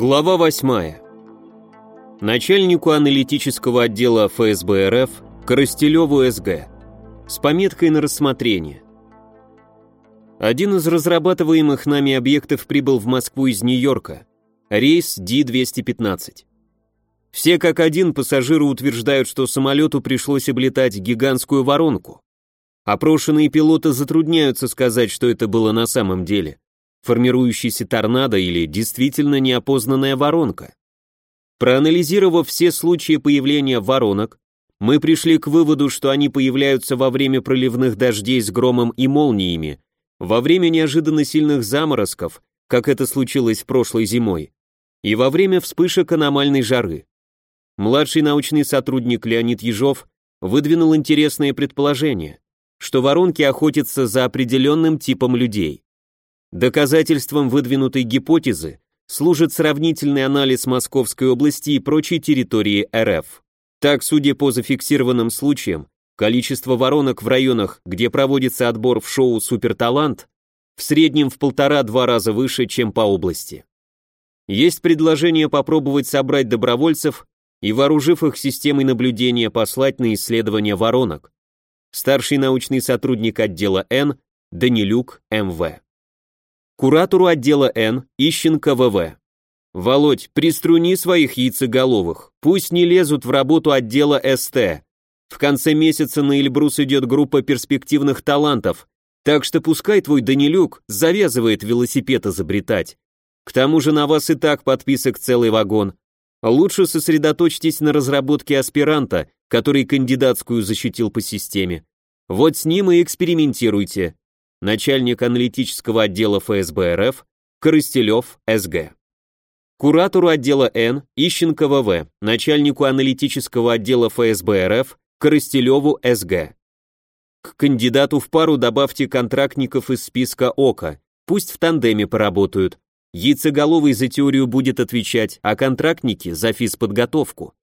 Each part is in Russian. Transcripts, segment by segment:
Глава 8. Начальнику аналитического отдела ФСБ РФ Коростелеву СГ. С пометкой на рассмотрение. Один из разрабатываемых нами объектов прибыл в Москву из Нью-Йорка. Рейс Ди-215. Все как один пассажиры утверждают, что самолету пришлось облетать гигантскую воронку. Опрошенные пилоты затрудняются сказать, что это было на самом деле формирующийся торнадо или действительно неопознанная воронка. Проанализировав все случаи появления воронок, мы пришли к выводу, что они появляются во время проливных дождей с громом и молниями, во время неожиданно сильных заморозков, как это случилось прошлой зимой, и во время вспышек аномальной жары. Младший научный сотрудник Леонид Ежов выдвинул интересное предположение, что воронки охотятся за определенным типом людей. Доказательством выдвинутой гипотезы служит сравнительный анализ Московской области и прочей территории РФ. Так, судя по зафиксированным случаям, количество воронок в районах, где проводится отбор в шоу «Суперталант», в среднем в полтора-два раза выше, чем по области. Есть предложение попробовать собрать добровольцев и, вооружив их системой наблюдения, послать на исследование воронок. Старший научный сотрудник отдела Н Данилюк МВ куратору отдела Н, Ищенко ВВ. Володь, приструни своих яйцеголовых, пусть не лезут в работу отдела СТ. В конце месяца на Эльбрус идет группа перспективных талантов, так что пускай твой Данилюк завязывает велосипед изобретать. К тому же на вас и так подписок целый вагон. Лучше сосредоточьтесь на разработке аспиранта, который кандидатскую защитил по системе. Вот с ним и экспериментируйте начальник аналитического отдела ФСБ РФ, Коростелев СГ. Куратору отдела Н, Ищенко ВВ, начальнику аналитического отдела ФСБ РФ, Коростелеву СГ. К кандидату в пару добавьте контрактников из списка ОКО, пусть в тандеме поработают. Яйцеголовый за теорию будет отвечать, а контрактники за физподготовку.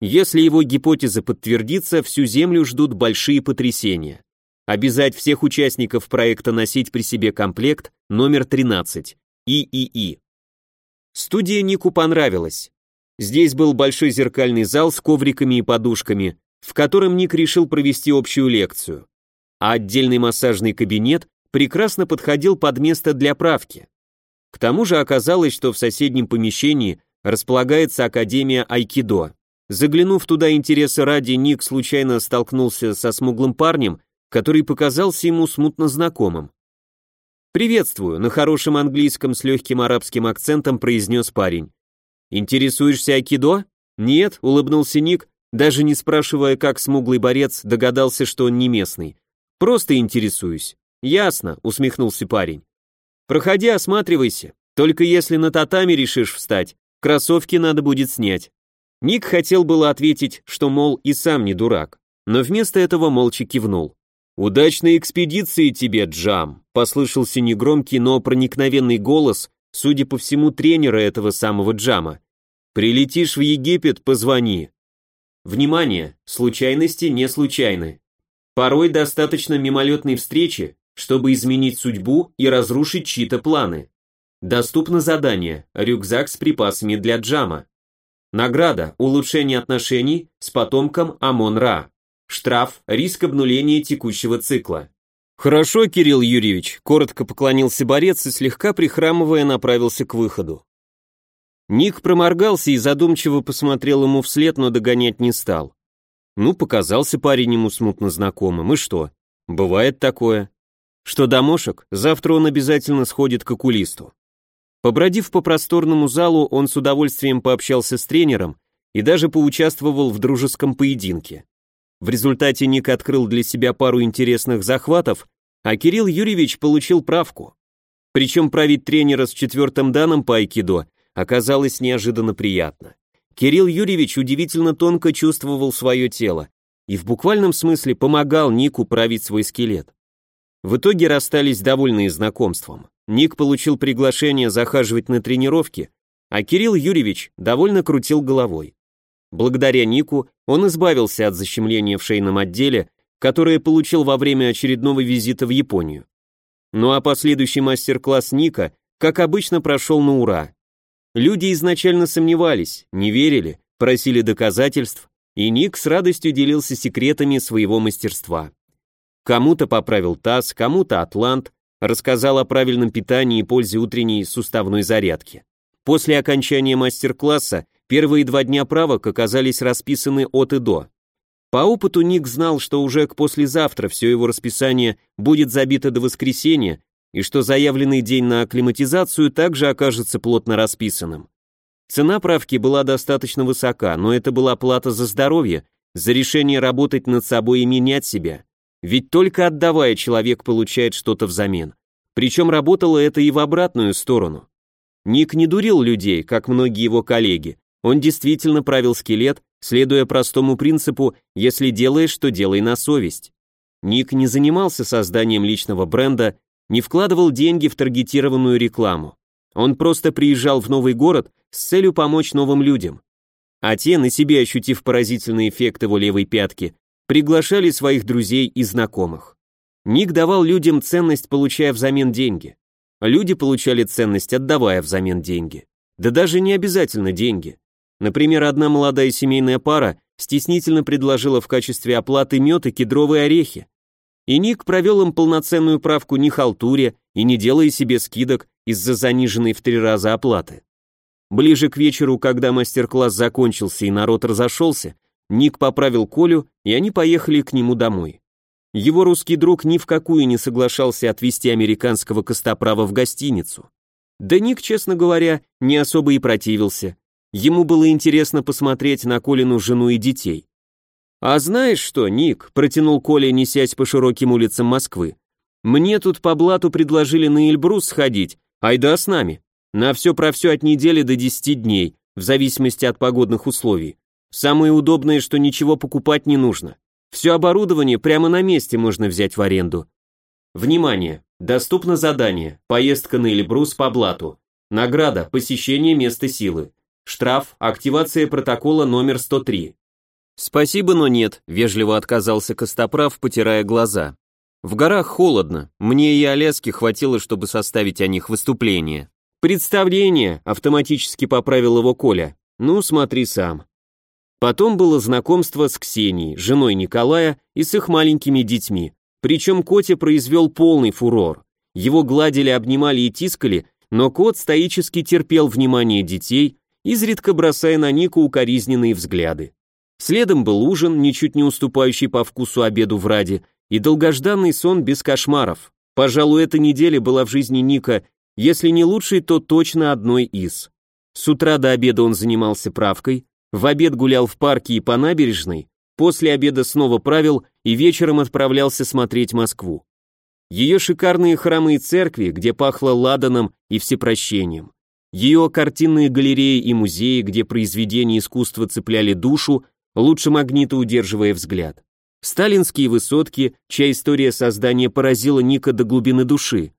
Если его гипотеза подтвердится, всю Землю ждут большие потрясения. Обязать всех участников проекта носить при себе комплект номер 13, ИИИ. Студия Нику понравилась. Здесь был большой зеркальный зал с ковриками и подушками, в котором Ник решил провести общую лекцию. А отдельный массажный кабинет прекрасно подходил под место для правки. К тому же оказалось, что в соседнем помещении располагается Академия Айкидо. Заглянув туда интереса ради, Ник случайно столкнулся со смуглым парнем, который показался ему смутно знакомым. «Приветствую», — на хорошем английском с легким арабским акцентом произнес парень. «Интересуешься Акидо?» «Нет», — улыбнулся Ник, даже не спрашивая, как смуглый борец догадался, что он не местный. «Просто интересуюсь». «Ясно», — усмехнулся парень. «Проходи, осматривайся. Только если на татами решишь встать, кроссовки надо будет снять». Ник хотел было ответить, что, мол, и сам не дурак, но вместо этого молча кивнул. «Удачной экспедиции тебе, Джам!» — послышался негромкий, но проникновенный голос, судя по всему, тренера этого самого Джама. «Прилетишь в Египет, позвони». Внимание! Случайности не случайны. Порой достаточно мимолетной встречи, чтобы изменить судьбу и разрушить чьи-то планы. Доступно задание «Рюкзак с припасами для Джама». Награда «Улучшение отношений с потомком Амон-Ра». Штраф, риск обнуления текущего цикла. Хорошо, Кирилл Юрьевич, коротко поклонился борец и слегка прихрамывая направился к выходу. Ник проморгался и задумчиво посмотрел ему вслед, но догонять не стал. Ну, показался парень ему смутно знакомым, и что? Бывает такое. Что домошек, завтра он обязательно сходит к окулисту. Побродив по просторному залу, он с удовольствием пообщался с тренером и даже поучаствовал в дружеском поединке. В результате Ник открыл для себя пару интересных захватов, а Кирилл Юрьевич получил правку. Причем править тренера с четвертым данным по айкидо оказалось неожиданно приятно. Кирилл Юрьевич удивительно тонко чувствовал свое тело и в буквальном смысле помогал Нику править свой скелет. В итоге расстались довольные знакомством. Ник получил приглашение захаживать на тренировки, а Кирилл Юрьевич довольно крутил головой. Благодаря Нику он избавился от защемления в шейном отделе, которое получил во время очередного визита в Японию. Ну а последующий мастер-класс Ника, как обычно, прошел на ура. Люди изначально сомневались, не верили, просили доказательств, и Ник с радостью делился секретами своего мастерства. Кому-то поправил таз, кому-то атлант, рассказал о правильном питании и пользе утренней суставной зарядки. После окончания мастер-класса первые два дня правок оказались расписаны от и до. По опыту Ник знал, что уже к послезавтра все его расписание будет забито до воскресенья, и что заявленный день на акклиматизацию также окажется плотно расписанным. Цена правки была достаточно высока, но это была плата за здоровье, за решение работать над собой и менять себя. Ведь только отдавая человек получает что-то взамен. Причем работало это и в обратную сторону. Ник не дурил людей, как многие его коллеги. Он действительно правил скелет, следуя простому принципу «если делаешь, то делай на совесть». Ник не занимался созданием личного бренда, не вкладывал деньги в таргетированную рекламу. Он просто приезжал в новый город с целью помочь новым людям. А те, на себе ощутив поразительный эффект его левой пятки, приглашали своих друзей и знакомых. Ник давал людям ценность, получая взамен деньги. Люди получали ценность, отдавая взамен деньги. Да даже не обязательно деньги. Например, одна молодая семейная пара стеснительно предложила в качестве оплаты мед и кедровые орехи. И Ник провел им полноценную правку не халтуре и не делая себе скидок из-за заниженной в три раза оплаты. Ближе к вечеру, когда мастер-класс закончился и народ разошелся, Ник поправил Колю, и они поехали к нему домой. Его русский друг ни в какую не соглашался отвезти американского костоправа в гостиницу. Да Ник, честно говоря, не особо и противился. Ему было интересно посмотреть на Колину жену и детей. «А знаешь что, Ник?» – протянул Коля, несясь по широким улицам Москвы. «Мне тут по блату предложили на Эльбрус сходить, айда с нами. На все про все от недели до десяти дней, в зависимости от погодных условий. Самое удобное, что ничего покупать не нужно. Все оборудование прямо на месте можно взять в аренду. Внимание! Доступно задание. Поездка на Эльбрус по блату. Награда. Посещение места силы. Штраф. Активация протокола номер 103. «Спасибо, но нет», — вежливо отказался Костоправ, потирая глаза. «В горах холодно, мне и Аляски хватило, чтобы составить о них выступление». «Представление», — автоматически поправил его Коля. «Ну, смотри сам». Потом было знакомство с Ксенией, женой Николая, и с их маленькими детьми. Причем Коте произвел полный фурор. Его гладили, обнимали и тискали, но кот стоически терпел внимание детей, изредка бросая на Нику укоризненные взгляды. Следом был ужин, ничуть не уступающий по вкусу обеду в Раде, и долгожданный сон без кошмаров. Пожалуй, эта неделя была в жизни Ника, если не лучшей, то точно одной из. С утра до обеда он занимался правкой, в обед гулял в парке и по набережной, после обеда снова правил и вечером отправлялся смотреть Москву. Ее шикарные храмы и церкви, где пахло ладаном и всепрощением. Ее картинные галереи и музеи, где произведения искусства цепляли душу, лучше магнита удерживая взгляд. Сталинские высотки, чья история создания поразила Ника до глубины души.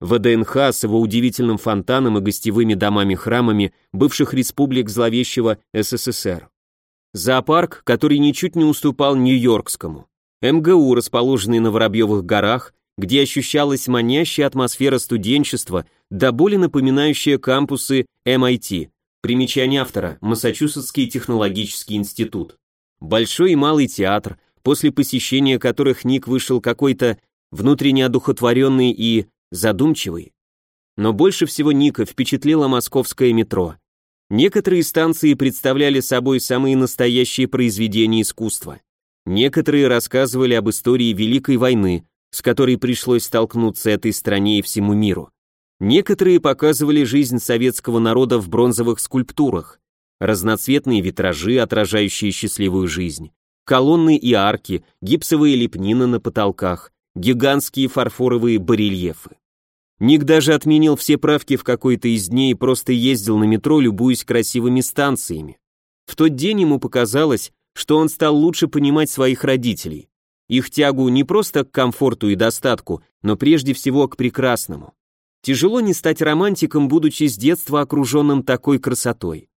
ВДНХ с его удивительным фонтаном и гостевыми домами-храмами бывших республик зловещего СССР. Зоопарк, который ничуть не уступал Нью-Йоркскому. МГУ, расположенный на Воробьевых горах, где ощущалась манящая атмосфера студенчества, до боли напоминающая кампусы MIT, Примечание автора. Массачусетский технологический институт. Большой и малый театр, после посещения которых Ник вышел какой-то внутренне одухотворенный и задумчивый. Но больше всего Ника впечатлило московское метро. Некоторые станции представляли собой самые настоящие произведения искусства. Некоторые рассказывали об истории Великой войны, с которой пришлось столкнуться этой стране и всему миру. Некоторые показывали жизнь советского народа в бронзовых скульптурах, разноцветные витражи, отражающие счастливую жизнь, колонны и арки, гипсовые лепнины на потолках, гигантские фарфоровые барельефы. Ник даже отменил все правки в какой-то из дней и просто ездил на метро, любуясь красивыми станциями. В тот день ему показалось, что он стал лучше понимать своих родителей. Их тягу не просто к комфорту и достатку, но прежде всего к прекрасному. Тяжело не стать романтиком, будучи с детства окруженным такой красотой.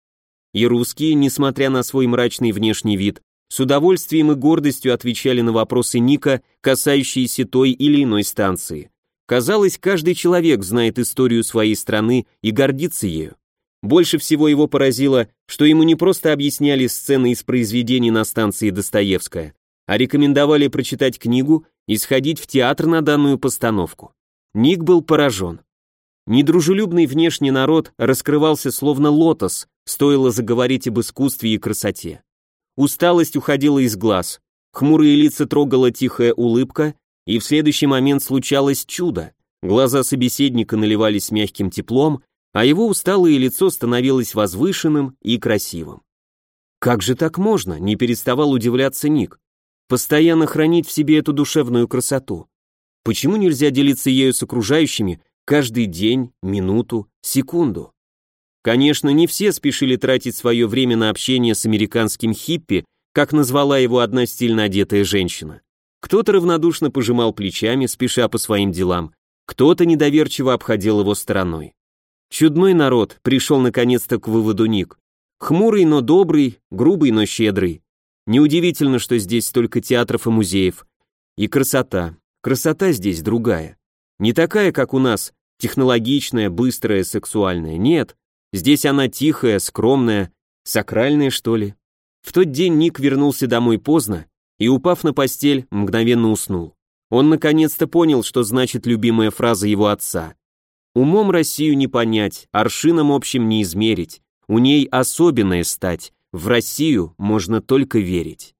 И русские, несмотря на свой мрачный внешний вид, с удовольствием и гордостью отвечали на вопросы Ника, касающиеся той или иной станции. Казалось, каждый человек знает историю своей страны и гордится ею. Больше всего его поразило, что ему не просто объясняли сцены из произведений на станции Достоевская, а рекомендовали прочитать книгу и сходить в театр на данную постановку. Ник был поражен. Недружелюбный внешний народ раскрывался словно лотос, стоило заговорить об искусстве и красоте. Усталость уходила из глаз, хмурые лица трогала тихая улыбка, и в следующий момент случалось чудо. Глаза собеседника наливались мягким теплом, а его усталое лицо становилось возвышенным и красивым. Как же так можно, не переставал удивляться Ник. Постоянно хранить в себе эту душевную красоту. Почему нельзя делиться ею с окружающими каждый день, минуту, секунду? Конечно, не все спешили тратить свое время на общение с американским хиппи, как назвала его одна стильно одетая женщина. Кто-то равнодушно пожимал плечами, спеша по своим делам, кто-то недоверчиво обходил его стороной. Чудной народ, пришел наконец-то к выводу Ник. Хмурый, но добрый, грубый, но щедрый. Неудивительно, что здесь столько театров и музеев. И красота. Красота здесь другая. Не такая, как у нас, технологичная, быстрая, сексуальная. Нет, здесь она тихая, скромная, сакральная, что ли. В тот день Ник вернулся домой поздно и, упав на постель, мгновенно уснул. Он наконец-то понял, что значит любимая фраза его отца. Умом Россию не понять, аршином общим не измерить, у ней особенная стать, в Россию можно только верить.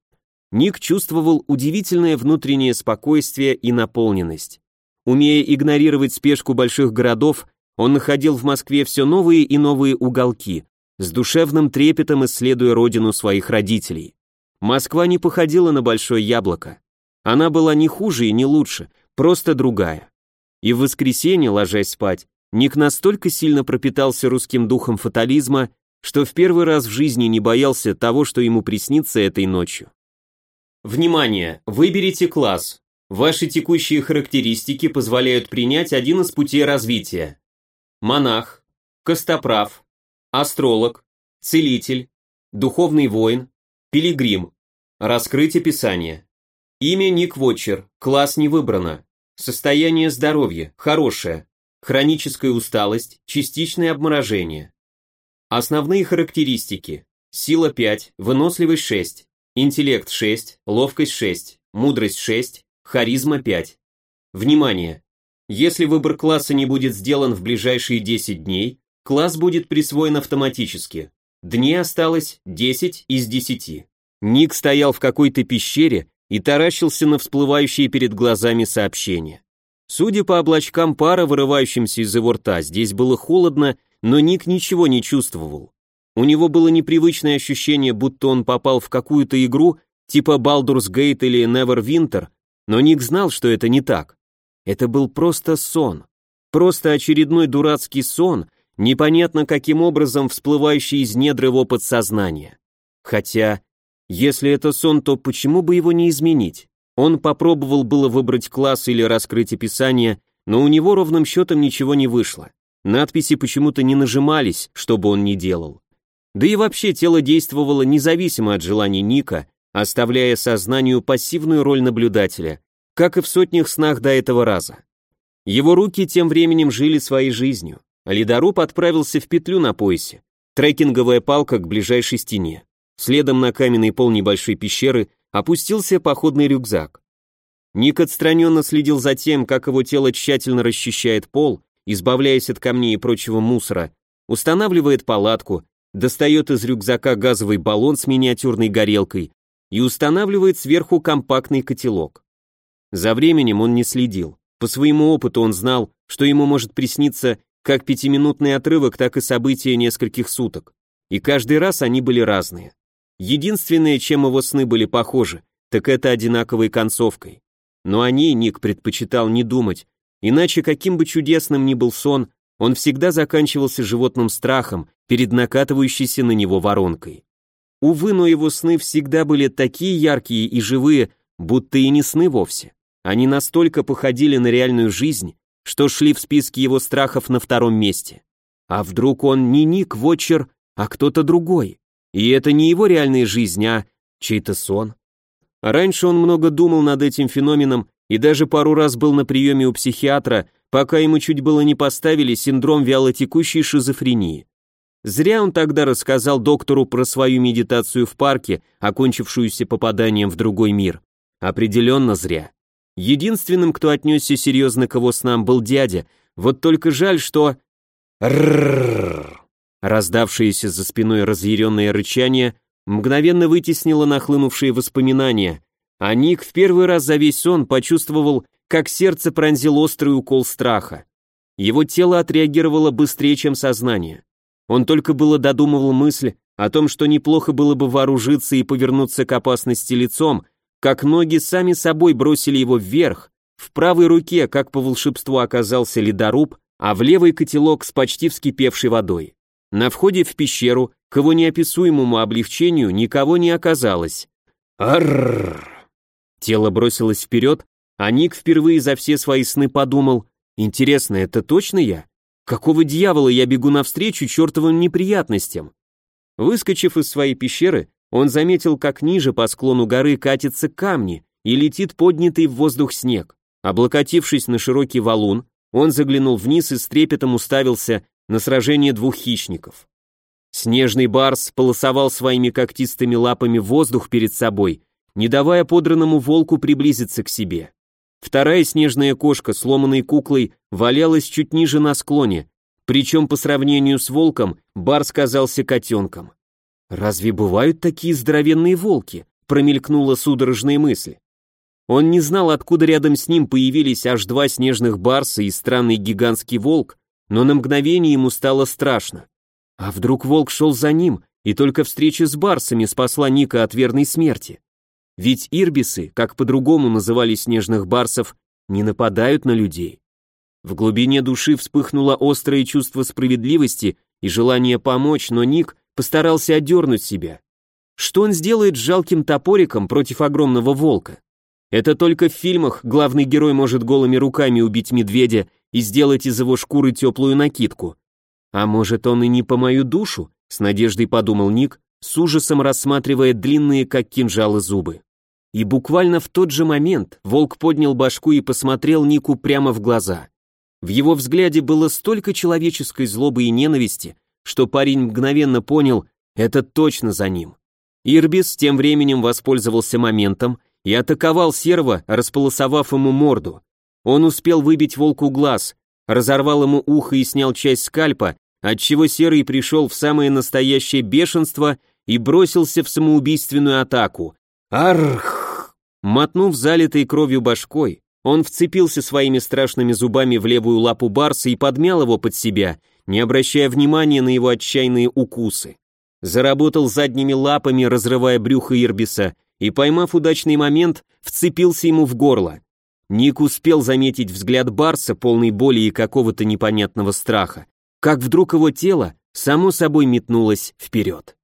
Ник чувствовал удивительное внутреннее спокойствие и наполненность. Умея игнорировать спешку больших городов, он находил в Москве все новые и новые уголки, с душевным трепетом исследуя родину своих родителей. Москва не походила на большое яблоко. Она была не хуже и не лучше, просто другая. И в воскресенье, ложась спать, Ник настолько сильно пропитался русским духом фатализма, что в первый раз в жизни не боялся того, что ему приснится этой ночью. Внимание! Выберите класс. Ваши текущие характеристики позволяют принять один из путей развития. Монах, костоправ, астролог, целитель, духовный воин, пилигрим. Раскрыть описание. Имя Ник Вотчер, класс не выбрано. Состояние здоровья, хорошее. Хроническая усталость, частичное обморожение. Основные характеристики. Сила 5, выносливость 6, интеллект 6, ловкость 6, мудрость 6, харизма 5. Внимание! Если выбор класса не будет сделан в ближайшие 10 дней, класс будет присвоен автоматически. Дней осталось 10 из 10. Ник стоял в какой-то пещере и таращился на всплывающие перед глазами сообщения. Судя по облачкам пара, вырывающимся из его рта, здесь было холодно, но Ник ничего не чувствовал. У него было непривычное ощущение, будто он попал в какую-то игру типа Baldur's Gate или Neverwinter, но Ник знал, что это не так. Это был просто сон. Просто очередной дурацкий сон, непонятно каким образом всплывающий из недр его подсознания. Хотя, если это сон, то почему бы его не изменить? Он попробовал было выбрать класс или раскрыть описание, но у него ровным счетом ничего не вышло. Надписи почему-то не нажимались, что бы он ни делал. Да и вообще тело действовало независимо от желаний Ника, оставляя сознанию пассивную роль наблюдателя, как и в сотнях снах до этого раза. Его руки тем временем жили своей жизнью, а ледоруб отправился в петлю на поясе, трекинговая палка к ближайшей стене. Следом на каменный пол небольшой пещеры опустился походный рюкзак. Ник отстраненно следил за тем, как его тело тщательно расчищает пол, избавляясь от камней и прочего мусора, устанавливает палатку, достает из рюкзака газовый баллон с миниатюрной горелкой и устанавливает сверху компактный котелок. За временем он не следил. По своему опыту он знал, что ему может присниться как пятиминутный отрывок, так и события нескольких суток. И каждый раз они были разные. Единственное, чем его сны были похожи, так это одинаковой концовкой. Но о ней Ник предпочитал не думать, иначе каким бы чудесным ни был сон, он всегда заканчивался животным страхом перед накатывающейся на него воронкой. Увы, но его сны всегда были такие яркие и живые, будто и не сны вовсе. Они настолько походили на реальную жизнь, что шли в списке его страхов на втором месте. А вдруг он не Ник Вотчер, а кто-то другой? И это не его реальная жизнь, а чей-то сон. Раньше он много думал над этим феноменом и даже пару раз был на приеме у психиатра, пока ему чуть было не поставили синдром вялотекущей шизофрении. Зря он тогда рассказал доктору про свою медитацию в парке, окончившуюся попаданием в другой мир. Определенно зря. Единственным, кто отнесся серьезно к его снам, был дядя. Вот только жаль, что... Рррррр. Раздавшееся за спиной разъяренное рычание мгновенно вытеснило нахлынувшие воспоминания, а Ник в первый раз за весь сон почувствовал, как сердце пронзил острый укол страха. Его тело отреагировало быстрее, чем сознание. Он только было додумывал мысль о том, что неплохо было бы вооружиться и повернуться к опасности лицом, как ноги сами собой бросили его вверх, в правой руке, как по волшебству, оказался ледоруб, а в левой котелок с почти вскипевшей водой. На входе в пещеру, к его неописуемому облегчению, никого не оказалось. Аррррр. Тело бросилось вперед, а Ник впервые за все свои сны подумал, интересно, это точно я? Какого дьявола я бегу навстречу чертовым неприятностям? Выскочив из своей пещеры, он заметил, как ниже по склону горы катятся камни и летит поднятый в воздух снег. Облокотившись на широкий валун, он заглянул вниз и с трепетом уставился на сражение двух хищников. Снежный барс полосовал своими когтистыми лапами воздух перед собой, не давая подранному волку приблизиться к себе. Вторая снежная кошка, сломанной куклой, валялась чуть ниже на склоне, причем по сравнению с волком Барс казался котенком. «Разве бывают такие здоровенные волки?» промелькнула судорожная мысль. Он не знал, откуда рядом с ним появились аж два снежных барса и странный гигантский волк, но на мгновение ему стало страшно. А вдруг волк шел за ним, и только встреча с барсами спасла Ника от верной смерти? Ведь ирбисы, как по-другому называли снежных барсов, не нападают на людей. В глубине души вспыхнуло острое чувство справедливости и желание помочь, но Ник постарался отдернуть себя. Что он сделает с жалким топориком против огромного волка? Это только в фильмах главный герой может голыми руками убить медведя и сделать из его шкуры теплую накидку. А может он и не по мою душу? С надеждой подумал Ник, с ужасом рассматривая длинные, как кинжалы, зубы. И буквально в тот же момент волк поднял башку и посмотрел Нику прямо в глаза. В его взгляде было столько человеческой злобы и ненависти, что парень мгновенно понял, это точно за ним. Ирбис тем временем воспользовался моментом и атаковал серва, располосовав ему морду. Он успел выбить волку глаз, разорвал ему ухо и снял часть скальпа, отчего серый пришел в самое настоящее бешенство и бросился в самоубийственную атаку. Арх! Мотнув залитой кровью башкой, он вцепился своими страшными зубами в левую лапу барса и подмял его под себя, не обращая внимания на его отчаянные укусы. Заработал задними лапами, разрывая брюхо Ирбиса, и, поймав удачный момент, вцепился ему в горло. Ник успел заметить взгляд Барса, полный боли и какого-то непонятного страха, как вдруг его тело само собой метнулось вперед.